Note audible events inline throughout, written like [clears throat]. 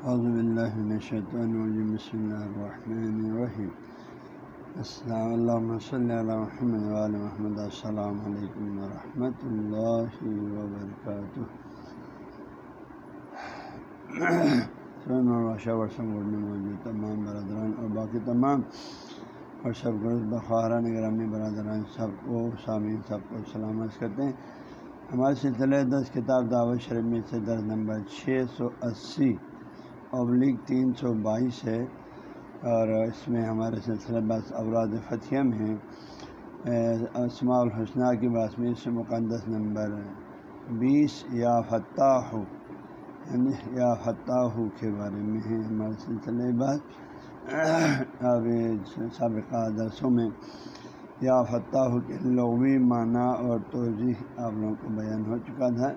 اعوذ باللہ من الشیطان اللہ الرحمن الرحیم السلام علیکم صلی اللہ محمد محمد. السلام علیکم ورحمۃ اللہ وبرکاتہ ورثہ میں موجود تمام، برادران اور باقی تمام. اور سب گروز بخارہ نگرامی برادران، سب کو سامعین، سب کو سلامت کرتے ہیں. ہمارے سلسلے دس کتاب دعوت شریف میں سے درس نمبر چھ سو اسی ابلیغ تین سو بائیس ہے اور اس میں ہمارے سلسلہ بس اوراد فتح میں ہیں۔ اسماع الحسنہ کی بات میں اس مقدس نمبر بیس، یا فتح ہو یعنی یا فتح ہو کے بارے میں ہے ہمارے سلسلے بات اب سابقہ درسوں میں یا فتح کے لغوی معنی اور توضیح آپ لوگوں کو بیان ہو چکا تھا۔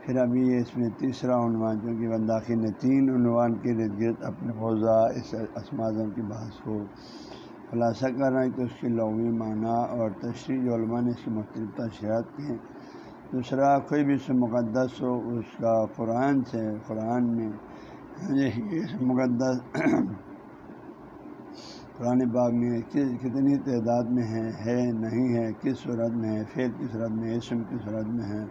پھر ابھی اس میں تیسرا عنوان، چونکہ بنداخی نے تین عنوان کے ارد گرد اپنے فوضا، اس اسماظم کی بحث کو خلاصہ کر رہا ہے کہ اس کی لغوی معنی اور تشریح علماء نے اس کی مختلف تشریحات کی ہیں۔ دوسرا، کوئی بھی اس مقدس ہو، اس کا قرآن سے، قرآن میں۔ ہاں جی، اس مقدس [clears throat] قرآن باغ میں کتنی تعداد میں ہے ہے نہیں ہے، کس صورت میں ہے فیل کی صورت میں ہے، اسم کی صورت میں ہے۔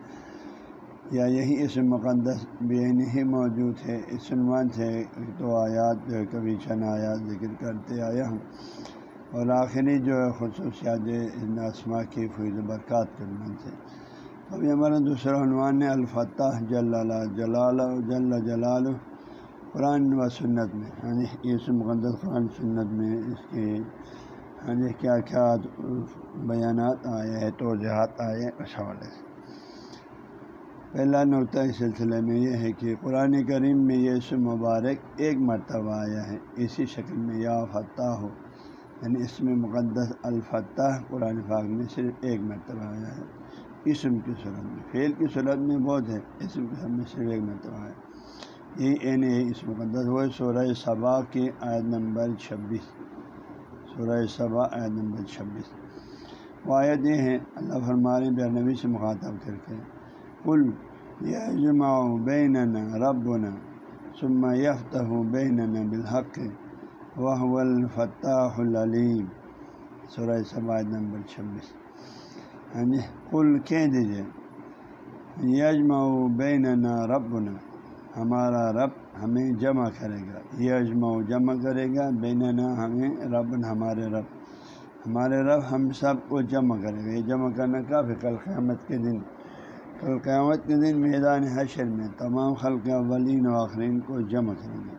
یا یہی اس مقدس بے ہی موجود ہے، اس عنوان سے تو آیات جو ہے، کبھی چند آیات ذکر کرتے آیا ہوں۔ اور آخری جو ہے، خصوصیات ان اسما کی فیض برکات کے عنوان سے ابھی ہمارا دوسرا عنوان ہے الفتح جل جلال جل جلال قرآن و سنت میں۔ ہاں جی اس مقدس قرآن سنت میں اس کے ہاں جی کیا کیا بیانات آئے ہیں، توجہات آئے اس حوالے سے۔ پہلا نقطہ اس سلسلے میں یہ ہے کہ قرآن کریم میں یہ اس مبارک ایک مرتبہ آیا ہے، اسی شکل میں یا فتح ہو۔ یعنی اس میں مقدس الفتح قرآن پاک میں صرف ایک مرتبہ آیا ہے۔ اسم کی صورت میں فیل کی صورت میں بہت ہے، اسم کی صورت میں صرف ایک مرتبہ ہے۔ یہ این اے اس مقدس وہ سورہ صبا کی عائد نمبر چھبیس۔ سورہ صبا عائد نمبر چھبیس۔ وہ آیت یہ ہے، اللہ فرمارے بے سے مخاطب کر کے۔ کل یجمع بیننا ربنا ثم یفتح بیننا بالحق وہ الفتح العلیم سورہ سباد نمبر چھبیس. ہاں جی کل کہہ دیجیے یجمع بیننا ربنا، ہمارا رب ہمیں جمع کرے گا۔ یجمع جمع کرے گا بیننا ہمیں رب، ہمارے رب۔ ہمارے رب ہم سب کو جمع کرے گا۔ یہ جمع کرنا کافی کل قیامت کے دن۔ کل قیامت کے دن میدان حشر میں تمام خلق اولین و آخرین کو جمع کریں گے۔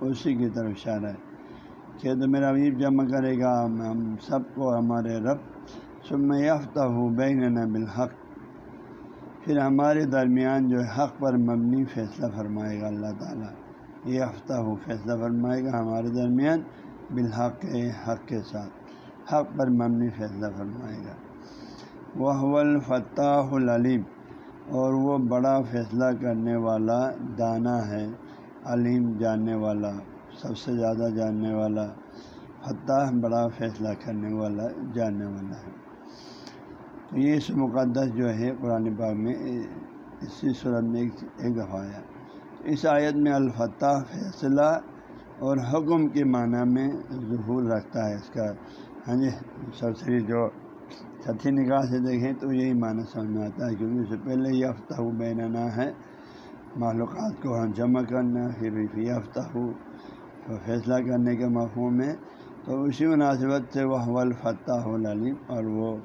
اسی کی طرف اشارہ ہے کہ تو میرا عیب جمع کرے گا، ہم سب کو، ہمارے رب۔ سب یافتہ ہو بین بالحق۔ پھر ہمارے درمیان جو حق پر مبنی فیصلہ فرمائے گا اللہ تعالیٰ۔ یہ ہفتہ ہو فیصلہ فرمائے گا ہمارے درمیان بالحق، حق کے ساتھ۔ حق پر مبنی فیصلہ فرمائے گا۔ وہ الفتح العلیم۔ اور وہ بڑا فیصلہ کرنے والا دانا ہے، علیم جاننے والا، سب سے زیادہ جاننے والا فتح بڑا فیصلہ کرنے والا، جاننے والا ہے۔ تو یہ اس مقدس جو ہے قرآن پاک میں، اسی صورت میں ایک دفعہ آیا۔ اس آیت میں الفتح فیصلہ اور حکم کے معنی میں ظہور رکھتا ہے۔ اس کا ہاں جی سرسری جو سچی نگاہ سے دیکھیں تو یہی معنی سمجھ میں آتا ہے کیونکہ اس سے پہلے یہ ہفتہ بیننا ہے، معلومات کو ہاں جمع کرنا، پھر بھی ہفتہ ہو فیصلہ کرنے کے مفہوم میں۔ تو اسی مناسبت سے وہ حول فتح العلیم اور وہ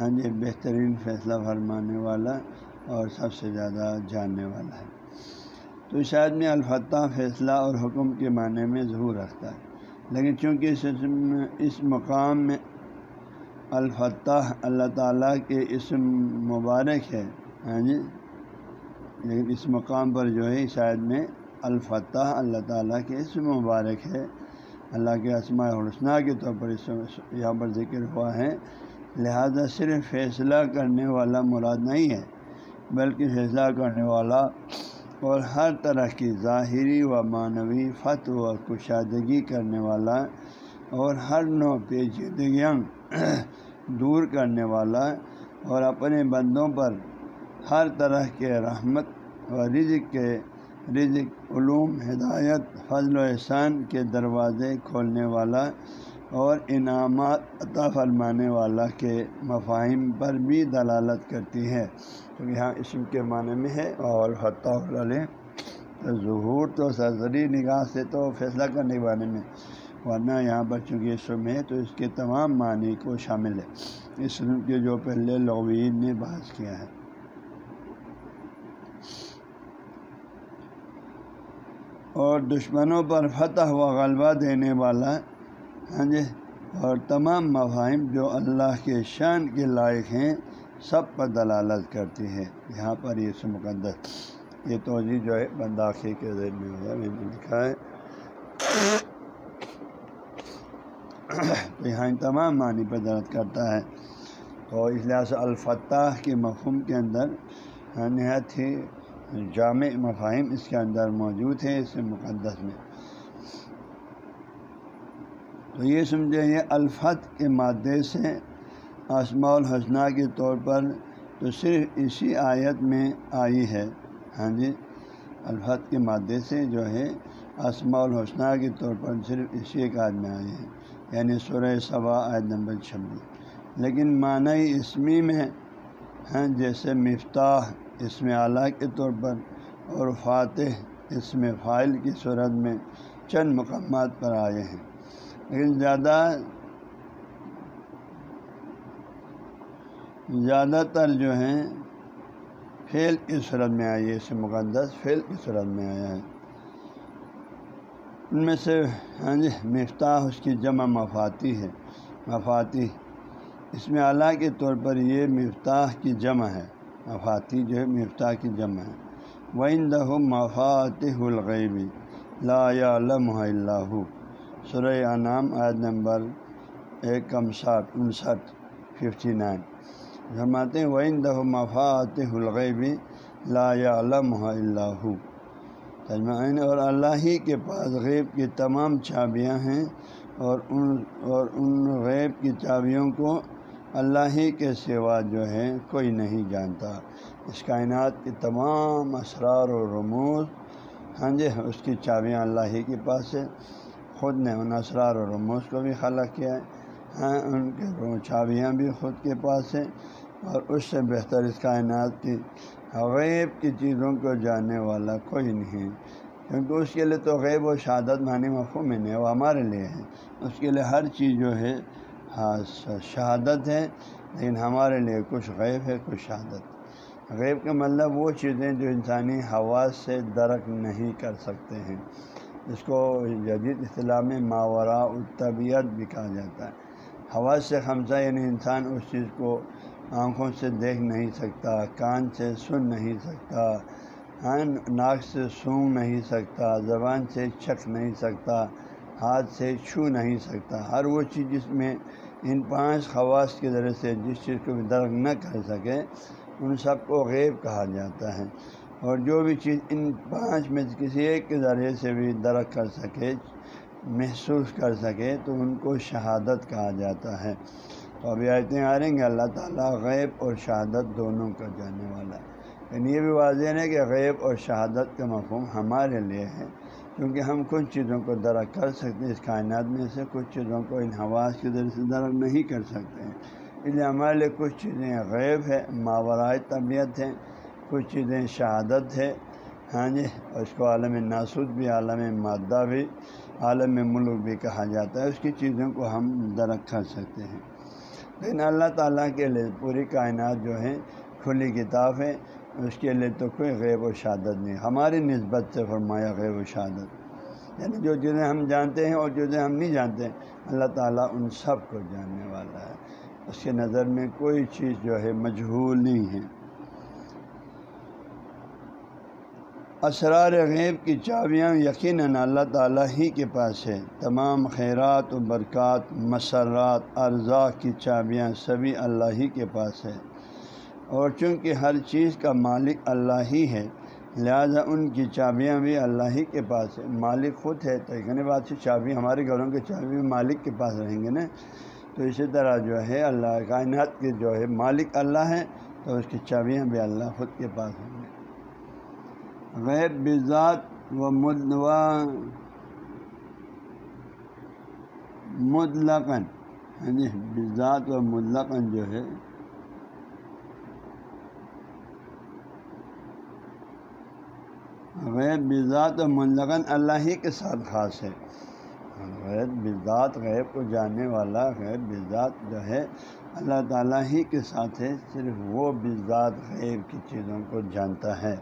ہاں جی بہترین فیصلہ فرمانے والا اور سب سے زیادہ جاننے والا ہے۔ تو شاید میں الفتح فیصلہ اور حکم کے معنی میں ظہور رکھتا ہے۔ لیکن چونکہ اس اس مقام میں الفتح اللہ تعالیٰ کے اسم مبارک ہے۔ ہاں جی۔ لیکن اس مقام پر جو ہے، شاید میں الفتح اللہ تعالیٰ کے اسم مبارک ہے۔ اللہ کے اسماء حسنہ کے طور پر اس یہاں پر ذکر ہوا ہے۔ لہذا صرف فیصلہ کرنے والا مراد نہیں ہے، بلکہ فیصلہ کرنے والا اور ہر طرح کی ظاہری و معنوی فتح و کشادگی کرنے والا اور ہر نو پیچیدگیاں [clears throat] دور کرنے والا اور اپنے بندوں پر ہر طرح کے رحمت و رزق کے رزق، علوم، ہدایت، فضل و احسان کے دروازے کھولنے والا اور انعامات عطا فرمانے والا کے مفاہم پر بھی دلالت کرتی ہے۔ کیونکہ یہاں اسم کے معنی میں ہے اور حتیٰ تو ظہور تو سرزری نگاہ سے تو فیصلہ کرنے کے بارے میں، ورنہ یہاں پر چونکہ اسم ہے تو اس کے تمام معنی کو شامل ہے۔ اس کے جو پہلے لغوین نے بحث کیا ہے۔ اور دشمنوں پر فتح و غلبہ دینے والا ہاں جی اور تمام مفاہم جو اللہ کے شان کے لائق ہیں، سب پر دلالت کرتی ہے۔ یہاں پر یہ مقدس۔ یہ توجہ جی جو ہے بنداخی کے ذریعے میں ہوگا میں نے لکھا ہے۔ تو یہاں تمام معنی پر درد کرتا ہے۔ تو اس لحاظ سے الفتح کے مفہوم کے اندر ہاں، نہایت ہی جامع مفاہم اس کے اندر موجود ہیں اس مقدس میں۔ تو یہ سمجھے یہ الفت کے مادے سے آسما الحسنہ کے طور پر تو صرف اسی آیت میں آئی ہے۔ ہاں جی الفت کے مادے سے جو ہے آسما الحسنہ کے طور پر صرف اسی ایک آیت میں آئی ہے یعنی سورہ صبا آیت نمبر چھبیس۔ لیکن معنی اسمی میں ہیں جیسے مفتاح اس میں اعلیٰ کے طور پر اور فاتح اس میں فائل کی صورت میں چند مقامات پر آئے ہیں۔ لیکن زیادہ زیادہ تر جو ہیں فیل کی صورت میں آئی ہے، اس مقدس فیل کی صورت میں آیا ہے۔ ان میں سے ہاں جی مفتاح اس کی جمع مفاتی ہے۔ مفاتی، اس میں اعلیٰ کے طور پر یہ مفتاح کی جمع ہے۔ مفاتی جو ہے، مفتاح کی جمع ہے۔ وََ دہ مفات الغیبی لا لمح اللہ سر انعام عید نمبر ایک کم ساٹھ انسٹھ ففٹی نائن فرماتے ہیں وََ دہ مفات الغیبی لا لمح اللہ تجمعین اور اللہ ہی کے پاس غیب کی تمام چابیاں ہیں اور ان اور ان غیب کی چابیوں کو اللہ ہی کے سوا جو ہے کوئی نہیں جانتا۔ اس کائنات کے تمام اسرار و رموز ہاں جی اس کی چابیاں اللہ ہی کے پاس ہے خود نے ان اسرار و رموز کو بھی خلق کیا ہے۔ ہاں ان کے چابیاں بھی خود کے پاس ہیں اور اس سے بہتر اس کائنات کی غیب کی چیزوں کو جاننے والا کوئی نہیں۔ کیونکہ اس کے لیے تو غیب و شہادت معنی مفہوم میں نہیں وہ ہمارے لیے ہے۔ اس کے لیے ہر چیز جو ہے ہاں، شہادت ہے، لیکن ہمارے لیے کچھ غیب ہے، کچھ شہادت۔ غیب کا مطلب وہ چیزیں جو انسانی حواس سے درک نہیں کر سکتے ہیں۔ اس کو جدید اصطلاح میں ماورا الطبیعت بھی کہا جاتا ہے۔ حواس سے خمسہ یعنی انسان اس چیز کو آنکھوں سے دیکھ نہیں سکتا، کان سے سن نہیں سکتا ہاں ناک سے سونگ نہیں سکتا، زبان سے چکھ نہیں سکتا، ہاتھ سے چھو نہیں سکتا۔ ہر وہ چیز جس میں ان پانچ خواص کے ذریعے سے جس چیز کو بھی درک نہ کر سکے، ان سب کو غیب کہا جاتا ہے۔ اور جو بھی چیز ان پانچ میں کسی ایک کے ذریعے سے بھی درک کر سکے محسوس کر سکے تو ان کو شہادت کہا جاتا ہے۔ تو ابھی آیتیں آ رہیں گے اللہ تعالیٰ غیب اور شہادت دونوں کا جاننے والا ہے۔ لیکن یہ بھی واضح ہے کہ غیب اور شہادت کا مفہوم ہمارے لیے ہے، کیونکہ ہم کچھ چیزوں کو درک کر سکتے ہیں۔ اس کائنات میں سے کچھ چیزوں کو ان حواس کے ذریعے سے درک نہیں کر سکتے ہیں۔ اس لیے ہمارے لیے کچھ چیزیں غیب ہے ماورائے طبیعت ہیں، کچھ چیزیں شہادت ہے ہاں جی اس کو عالم ناسود بھی، عالم مادہ بھی عالم ملک بھی کہا جاتا ہے، اس کی چیزوں کو ہم درک کر سکتے ہیں۔ لیکن اللہ تعالیٰ کے لیے پوری کائنات جو ہے، کھلی کتاب ہے، اس کے لیے تو کوئی غیب و شہادت نہیں۔ ہماری نسبت سے فرمایا غیب و شہادت۔ یعنی جو چیزیں ہم جانتے ہیں اور چیزیں ہم نہیں جانتے، اللہ تعالیٰ ان سب کو جاننے والا ہے۔ اس کے نظر میں کوئی چیز جو ہے مجہول نہیں ہے۔ اسرار غیب کی چابیاں یقیناً اللہ تعالیٰ ہی کے پاس ہے تمام خیرات و برکات، مسرات ارزا کی چابیاں سبھی اللہ ہی کے پاس ہے اور چونکہ ہر چیز کا مالک اللہ ہی ہے، لہذا ان کی چابیاں بھی اللہ ہی کے پاس ہے مالک خود ہے تو ایک بات سے چابی، ہمارے گھروں کی چابی مالک کے پاس رہیں گے نا۔ تو اسی طرح جو ہے اللہ کائنات کے جو ہے مالک اللہ ہے تو اس کی چابیاں بھی اللہ خود کے پاس ہوں گے غیب بذات و مدوا مطلقاً ہاں جی بذات و مطلقاً جو ہے غیب بذات و مطلقاً اللہ ہی کے ساتھ خاص ہے۔ غیب بذات غیب کو جاننے والا غیب بذات جو ہے، اللہ تعالیٰ ہی کے ساتھ ہے، صرف وہ بذات غیب کی چیزوں کو جانتا ہے۔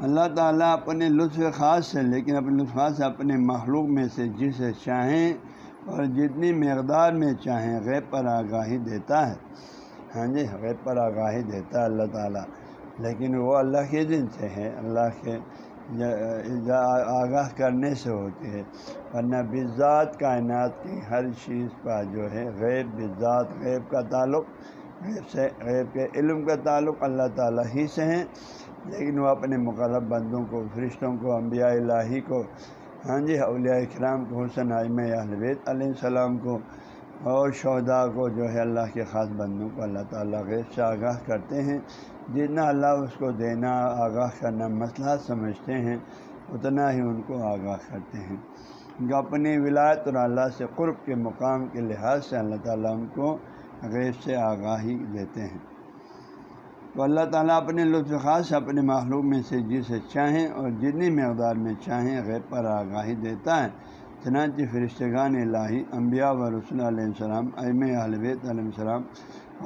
اللہ تعالیٰ اپنے لطف خاص سے لیکن اپنے لطف خاص سے اپنے مخلوق میں سے جسے چاہیں اور جتنی مقدار میں چاہیں غیب پر آگاہی دیتا ہے۔ ہاں جی غیب پر آگاہی دیتا ہے اللہ تعالیٰ۔ لیکن وہ اللہ کے دن سے ہے، اللہ کے آگاہ کرنے سے ہوتی ہے ورنہ بذات کائنات کی ہر چیز کا جو ہے غیب، بذات، غیب کا تعلق، غیب سے، غیب کے علم کا تعلق اللہ تعالیٰ ہی سے ہیں لیکن وہ اپنے مقرب بندوں کو، فرشتوں کو، انبیاء الہی کو ہاں جی اولیاء اکرام کو، حسن عظم البید علیہ السلام کو اور شہدا کو جو ہے اللہ کے خاص بندوں کو اللہ تعالیٰ غیب سے آگاہ کرتے ہیں۔ جتنا اللہ اس کو دینا، آگاہ کرنا مسئلہ سمجھتے ہیں، اتنا ہی ان کو آگاہ کرتے ہیں۔ جو اپنی ولایت اور اللہ سے قرب کے مقام کے لحاظ سے اللہ تعالیٰ ان کو غیب سے آگاہی دیتے ہیں۔ تو اللہ تعالیٰ اپنے لطف خاص اپنے مخلوق میں سے جسے چاہیں اور جتنی مقدار میں چاہیں غیب پر آگاہی دیتا ہے۔ چنانچہ فرشتگان الہی، انبیاء و رسول علیہ السلام ام البیت علیہ السلام،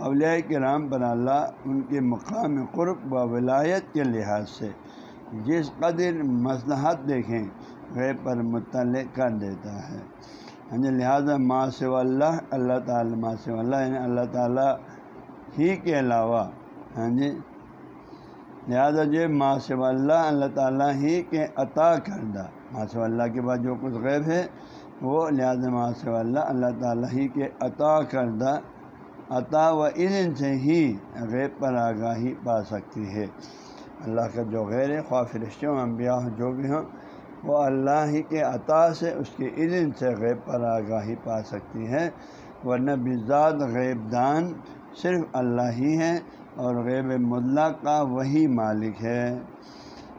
اولیاء کرام پر اللہ ان کے مقام قرب و ولایت کے لحاظ سے جس قدر مصلحت دیکھیں غیب پر مطلع کر دیتا ہے۔ ہاں لہٰذا ماں سے اللہ اللہ تعالیٰ ماں سے اللہ یعنی اللہ تعالیٰ ہی کے علاوہ ہاں جی۔ لہٰذا جو ماں اللہ اللہ تعالیٰ ہی کے عطا کردہ۔ ماں اللہ کے بعد جو کچھ غیب ہے، وہ لہٰذا ماں اللہ اللہ تعالیٰ ہی کے عطا کردہ۔ عطا و علم سے ہی غیب پر آگاہی پا سکتی ہے۔ اللہ کا جو غیر خواہ فرشتوں انبیاء جو بھی ہوں، وہ اللہ ہی کے عطا سے اس کے علم سے غیب پر آگاہی پا سکتی ہے۔ ورنہ بذات غیب دان صرف اللہ ہی ہے اور غیب مطلق کا وہی مالک ہے۔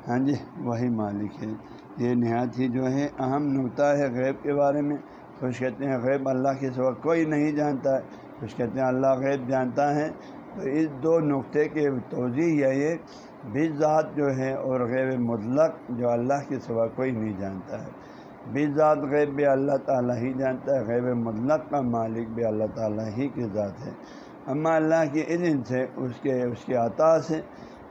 ہاں جی وہی مالک ہے۔ یہ نہایت ہی جو ہے اہم نقطہ ہے غیب کے بارے میں۔ کچھ کہتے ہیں غیب اللہ کے سوا کوئی نہیں جانتا۔ ہے کچھ کہتے ہیں اللہ غیب جانتا ہے۔ تو اس دو نقطے کے توضیع یا یہ بیس ذات جو ہے اور غیب مطلق جو اللہ کے سوا کوئی نہیں جانتا ہے۔ بیس ذات غیب بھی اللہ تعالیٰ ہی جانتا ہے، غیب مطلق کا مالک بھی اللہ تعالیٰ ہی کی ذات ہے۔ اما اللہ کے علم سے، اس کے اس کے عطا سے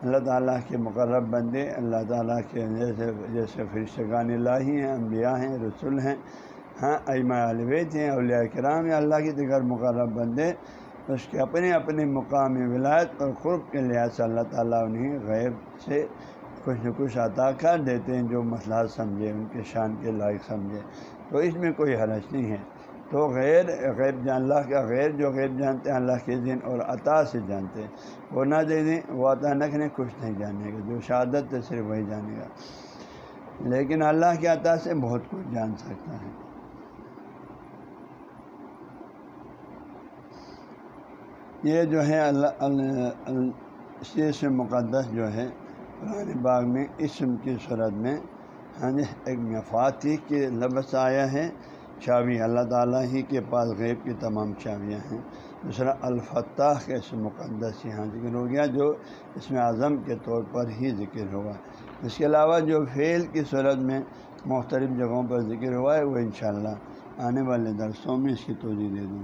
اللہ تعالیٰ کے مقرب بندے، اللہ تعالیٰ کے جیسے جیسے فرشگان الہی ہیں، انبیاء ہیں، رسول ہیں ہاں ایمہ الوید ہیں، اولیاء کرام ہیں، اللہ کی دیگر مقرب بندے، اس کے اپنے اپنے مقام ولایت اور قرب کے لحاظ سے اللہ تعالیٰ انہیں غیب سے کچھ نہ کچھ عطا کر دیتے ہیں، جو مسئلہ سمجھے، ان کے شان کے لائق سمجھے، تو اس میں کوئی حرج نہیں ہے۔ تو غیر غیب جان، اللہ کا غیر جو غیب جانتے ہیں، اللہ کے دن اور عطا سے جانتے ہیں۔ وہ نہ دے دیں، وہ عطا نہ کریں، کچھ نہیں جانے گا۔ جو شہادت ہے، صرف وہی جانے گا۔ لیکن اللہ کے عطا سے بہت کچھ جان سکتا ہے۔ یہ جو ہے، اللہ سے مقدس جو ہے، قرآن باغ میں، اسم کی صورت میں ہاں جی، ایک مفاتی کے لفظ آیا ہے۔ چابی اللہ تعالیٰ ہی کے پاس غیب کی تمام چابیاں ہیں۔ دوسرا الفتح کا اس مقدس یہاں ذکر ہو گیا، جو اس میں اعظم کے طور پر ہی ذکر ہوگا۔ اس کے علاوہ جو فعل کی صورت میں مختلف جگہوں پر ذکر ہوا ہے، وہ انشاءاللہ آنے والے درسوں میں اس کی توجہ دے دوں۔